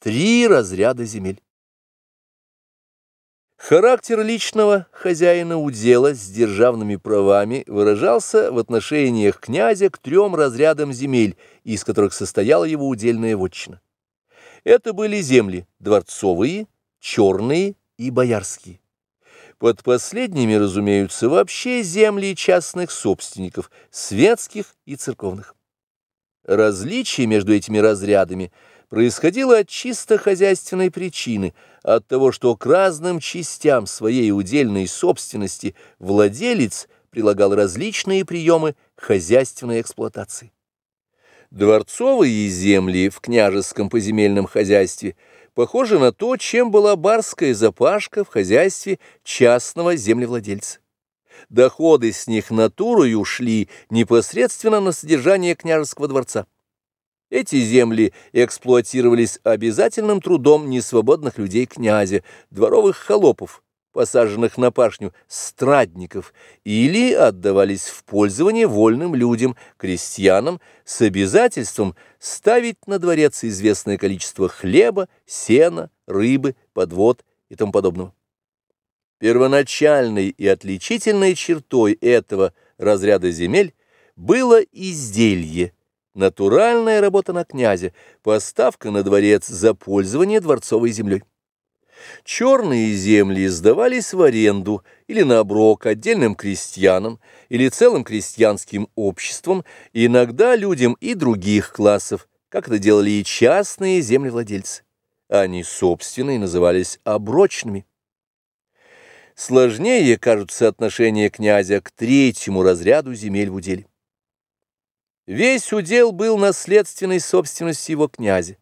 Три разряда земель. Характер личного хозяина удела с державными правами выражался в отношениях князя к трем разрядам земель, из которых состояла его удельная вотчина. Это были земли дворцовые, черные и боярские. Под последними разумеются вообще земли частных собственников, светских и церковных. Различие между этими разрядами происходило от чисто хозяйственной причины, от того, что к разным частям своей удельной собственности владелец прилагал различные приемы хозяйственной эксплуатации. Дворцовые земли в княжеском поземельном хозяйстве похожи на то, чем была барская запашка в хозяйстве частного землевладельца. Доходы с них натурою шли непосредственно на содержание княжеского дворца. Эти земли эксплуатировались обязательным трудом несвободных людей князя, дворовых холопов, посаженных на пашню, страдников, или отдавались в пользование вольным людям, крестьянам, с обязательством ставить на дворец известное количество хлеба, сена, рыбы, подвод и тому подобного. Первоначальной и отличительной чертой этого разряда земель было изделье, натуральная работа на князя, поставка на дворец за пользование дворцовой землей. Черные земли сдавались в аренду или на оброк отдельным крестьянам или целым крестьянским обществам, иногда людям и других классов, как это делали и частные землевладельцы. Они собственные назывались оброчными. Сложнее кажутся отношения князя к третьему разряду земель в уделе. Весь удел был наследственной собственностью его князя,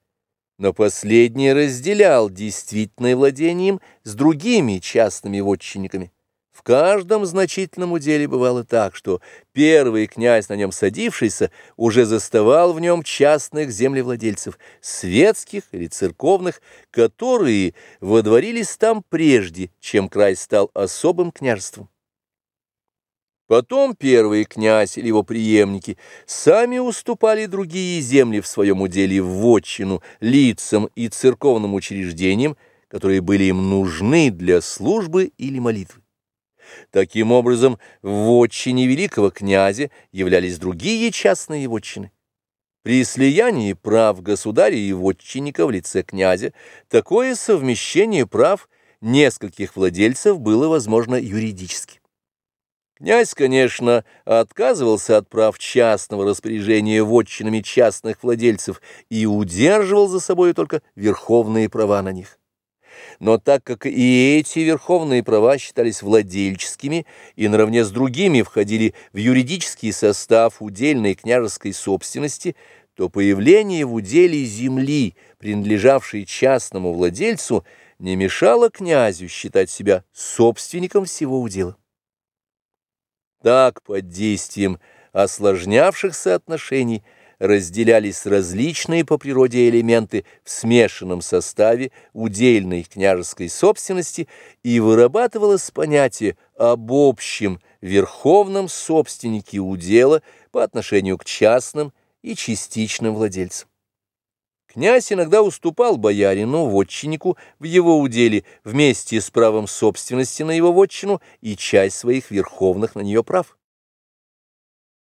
но последний разделял действительное владением с другими частными вотчинниками. В каждом значительном уделе бывало так, что первый князь, на нем садившийся, уже заставал в нем частных землевладельцев, светских или церковных, которые водворились там прежде, чем край стал особым княжеством. Потом первый князь или его преемники сами уступали другие земли в своем уделе в вотчину лицам и церковным учреждениям, которые были им нужны для службы или молитвы. Таким образом, в вотчине великого князя являлись другие частные вотчины. При слиянии прав государя и вотчинника в лице князя такое совмещение прав нескольких владельцев было возможно юридически. Князь, конечно, отказывался от прав частного распоряжения вотчинами частных владельцев и удерживал за собой только верховные права на них. Но так как и эти верховные права считались владельческими и наравне с другими входили в юридический состав удельной княжеской собственности, то появление в уделе земли, принадлежавшей частному владельцу, не мешало князю считать себя собственником всего удела. Так, под действием осложнявшихся отношений, разделялись различные по природе элементы в смешанном составе удельной княжеской собственности и вырабатывалось понятие об общем верховном собственнике удела по отношению к частным и частичным владельцам. Князь иногда уступал боярину, вотчиннику, в его уделе вместе с правом собственности на его вотчину и часть своих верховных на нее прав.